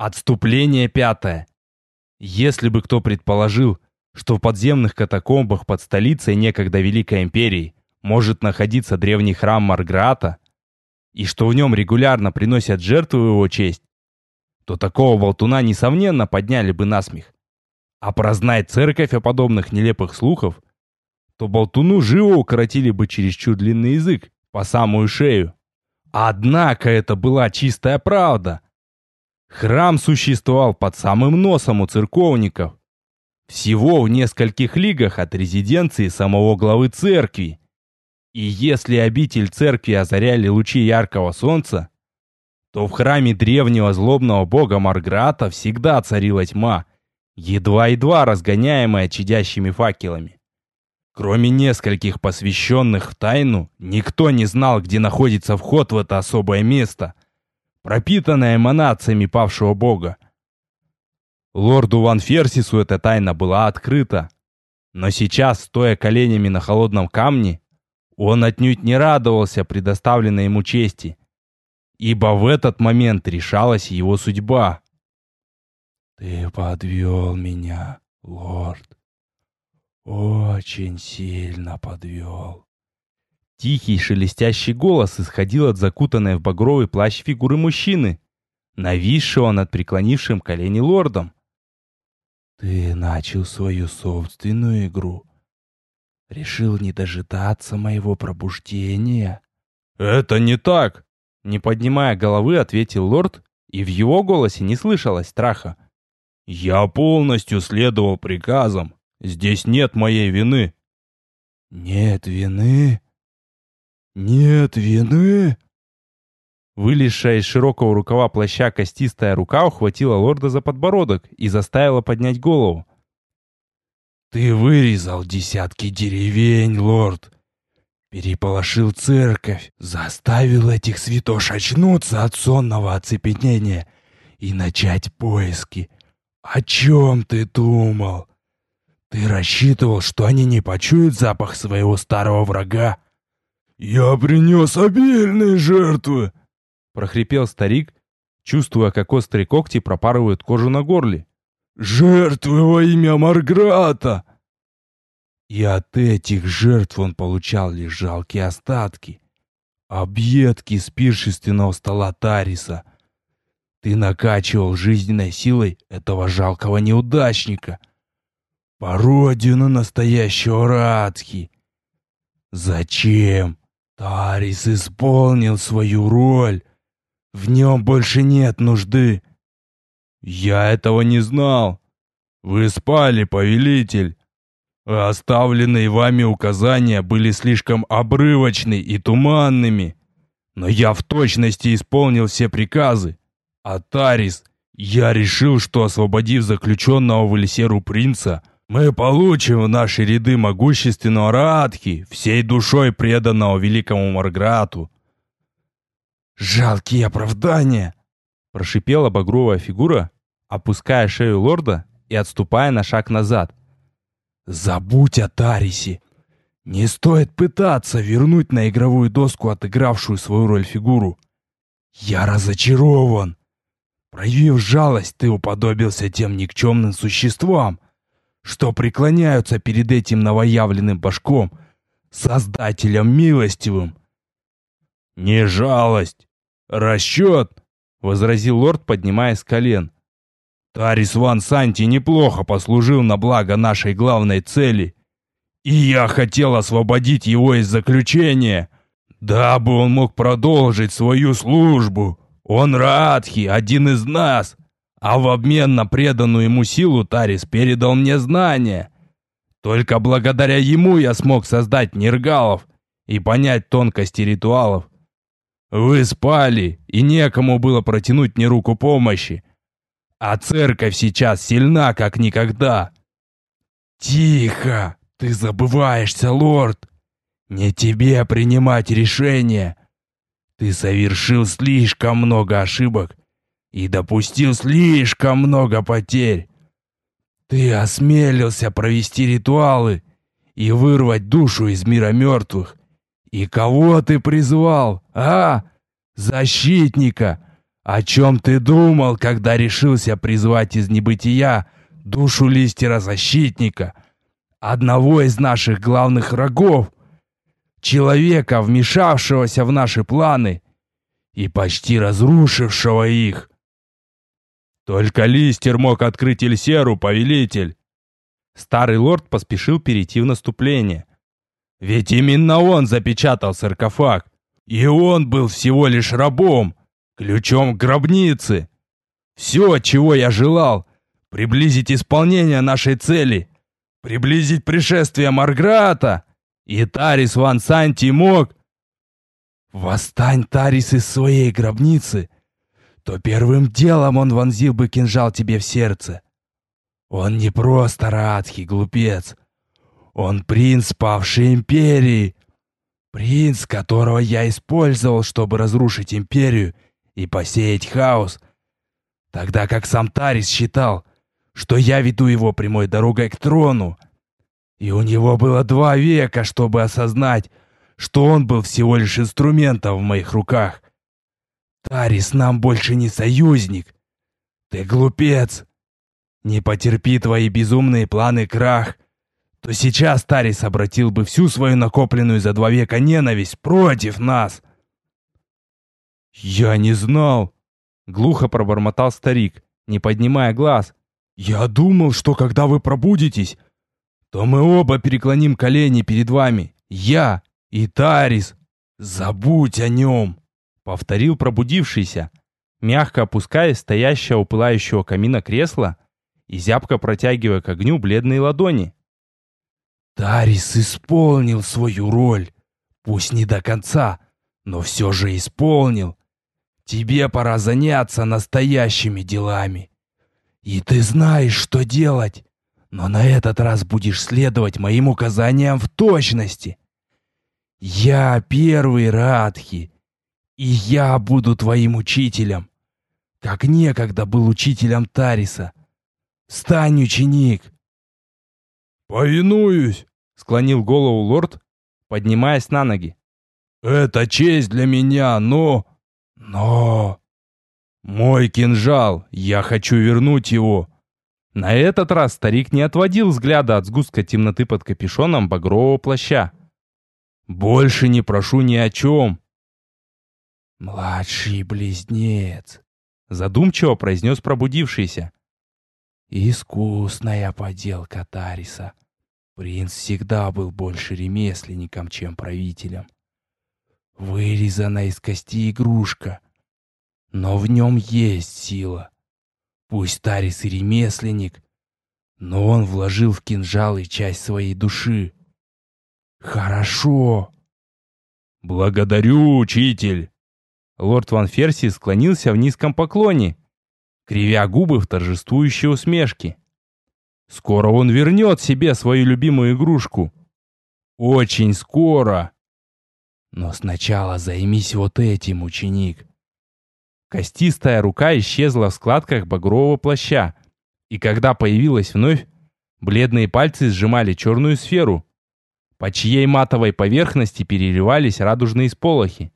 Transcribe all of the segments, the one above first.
Отступление пятое. Если бы кто предположил, что в подземных катакомбах под столицей некогда Великой Империи может находиться древний храм Марграта, и что в нем регулярно приносят жертву его честь, то такого болтуна, несомненно, подняли бы на смех. А прознать церковь о подобных нелепых слухов, то болтуну живо укоротили бы чересчур длинный язык, по самую шею. Однако это была чистая правда. Храм существовал под самым носом у церковников. Всего в нескольких лигах от резиденции самого главы церкви. И если обитель церкви озаряли лучи яркого солнца, то в храме древнего злобного бога Марграта всегда царила тьма, едва-едва разгоняемая чадящими факелами. Кроме нескольких посвященных в тайну, никто не знал, где находится вход в это особое место, пропитанное эманациями павшего бога. Лорду Ван Ферсису эта тайна была открыта, но сейчас, стоя коленями на холодном камне, он отнюдь не радовался предоставленной ему чести, ибо в этот момент решалась его судьба. «Ты подвел меня, лорд», очень сильно подвел. Тихий шелестящий голос исходил от закутанной в багровый плащ фигуры мужчины, нависшего над преклонившим колени лордом. Ты начал свою собственную игру. Решил не дожидаться моего пробуждения. Это не так! Не поднимая головы, ответил лорд, и в его голосе не слышалось страха. Я полностью следовал приказам. Здесь нет моей вины. Нет вины? Нет вины? Вылезшая из широкого рукава плаща костистая рука ухватила лорда за подбородок и заставила поднять голову. «Ты вырезал десятки деревень, лорд. Переполошил церковь, заставил этих святош очнуться от сонного оцепенения и начать поиски. О чем ты думал? Ты рассчитывал, что они не почуют запах своего старого врага? Я принес обильные жертвы, прохрипел старик, чувствуя, как острые когти пропарывают кожу на горле. Жертвы во имя Марграта! И от этих жертв он получал лишь жалкие остатки, объедки с пиршественного стола Тариса. Ты накачивал жизненной силой этого жалкого неудачника — Пародию на настоящего Радхи. Зачем? Тарис исполнил свою роль. В нем больше нет нужды. Я этого не знал. Вы спали, повелитель. Оставленные вами указания были слишком обрывочны и туманными. Но я в точности исполнил все приказы. А Тарис, я решил, что освободив заключенного в Элисеру принца, мы получим в наши ряды могущественного Радхи, всей душой преданного великому Марграту. «Жалкие оправдания!» — прошипела багровая фигура, опуская шею лорда и отступая на шаг назад. «Забудь о Тарисе! Не стоит пытаться вернуть на игровую доску отыгравшую свою роль фигуру. Я разочарован! Проявив жалость, ты уподобился тем никчемным существам, что преклоняются перед этим новоявленным башком, создателем милостивым. «Не жалость, расчет!» — возразил лорд, поднимаясь с колен. «Тарис Ван Санти неплохо послужил на благо нашей главной цели, и я хотел освободить его из заключения, дабы он мог продолжить свою службу. Он Радхи, один из нас, а в обмен на преданную ему силу Тарис передал мне знания. Только благодаря ему я смог создать нергалов и понять тонкости ритуалов. Вы спали, и некому было протянуть мне руку помощи. А церковь сейчас сильна, как никогда. Тихо! Ты забываешься, лорд! Не тебе принимать решения. Ты совершил слишком много ошибок и допустил слишком много потерь. Ты осмелился провести ритуалы и вырвать душу из мира мертвых. И кого ты призвал, а? Защитника, О чем ты думал, когда решился призвать из небытия душу листера-защитника, одного из наших главных врагов, человека, вмешавшегося в наши планы и почти разрушившего их? Только листер мог открыть Эльсеру, повелитель. Старый лорд поспешил перейти в наступление. Ведь именно он запечатал саркофаг, и он был всего лишь рабом, ключом к гробнице. Все, чего я желал, приблизить исполнение нашей цели, приблизить пришествие Марграта, и Тарис Ван Санти мог... Восстань, Тарис, из своей гробницы, то первым делом он вонзил бы кинжал тебе в сердце. Он не просто Радхи, глупец. Он принц павшей империи. Принц, которого я использовал, чтобы разрушить империю и посеять хаос. Тогда как сам Тарис считал, что я веду его прямой дорогой к трону. И у него было два века, чтобы осознать, что он был всего лишь инструментом в моих руках. Тарис нам больше не союзник. Ты глупец. Не потерпи твои безумные планы крах, то сейчас Тарис обратил бы всю свою накопленную за два века ненависть против нас. «Я не знал!» — глухо пробормотал старик, не поднимая глаз. «Я думал, что когда вы пробудетесь, то мы оба переклоним колени перед вами, я и Тарис. Забудь о нем!» — повторил пробудившийся, мягко опускаясь стоящее у пылающего камина кресло и зябко протягивая к огню бледные ладони. «Тарис исполнил свою роль, пусть не до конца, но все же исполнил. Тебе пора заняться настоящими делами. И ты знаешь, что делать, но на этот раз будешь следовать моим указаниям в точности. Я первый Радхи, и я буду твоим учителем, как некогда был учителем Тариса. Стань, ученик!» «Повинуюсь!» — склонил голову лорд, поднимаясь на ноги. «Это честь для меня, но...» «Но...» «Мой кинжал! Я хочу вернуть его!» На этот раз старик не отводил взгляда от сгустка темноты под капюшоном багрового плаща. «Больше не прошу ни о чем. «Младший близнец», — задумчиво произнес пробудившийся. «Искусная поделка Тариса. Принц всегда был больше ремесленником, чем правителем. Вырезана из кости игрушка, но в нем есть сила. Пусть Тарис и ремесленник, но он вложил в кинжал и часть своей души. Хорошо!» «Благодарю, учитель!» Лорд Ван Ферси склонился в низком поклоне, кривя губы в торжествующей усмешке. Скоро он вернет себе свою любимую игрушку. Очень скоро. Но сначала займись вот этим, ученик. Костистая рука исчезла в складках багрового плаща, и когда появилась вновь, бледные пальцы сжимали черную сферу, по чьей матовой поверхности переливались радужные сполохи.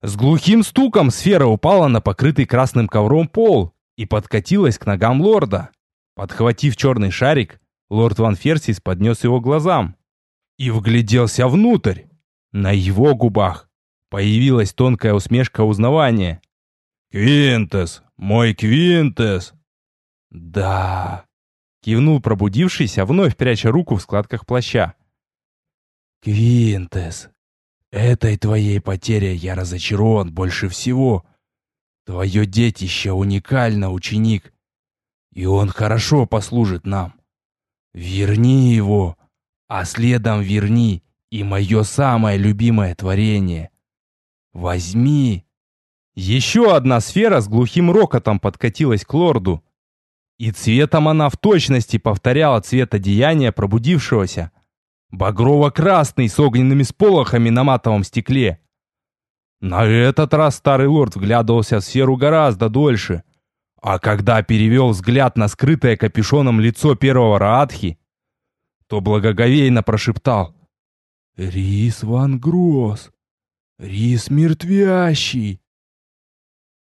С глухим стуком сфера упала на покрытый красным ковром пол и подкатилась к ногам лорда. Подхватив черный шарик, лорд Ван Ферсис поднес его глазам и вгляделся внутрь. На его губах появилась тонкая усмешка узнавания. «Квинтес! Мой Квинтес!» «Да!» — кивнул пробудившийся, вновь пряча руку в складках плаща. «Квинтес, Этой твоей потерей я разочарован больше всего. Твое детище уникально, ученик, и он хорошо послужит нам. Верни его, а следом верни и мое самое любимое творение. Возьми. Еще одна сфера с глухим рокотом подкатилась к лорду. И цветом она в точности повторяла цвет одеяния пробудившегося. Багрово-красный с огненными сполохами на матовом стекле. На этот раз старый лорд вглядывался в сферу гораздо дольше. А когда перевел взгляд на скрытое капюшоном лицо первого Раадхи, то благоговейно прошептал. «Рис Ван Гросс! Рис мертвящий!»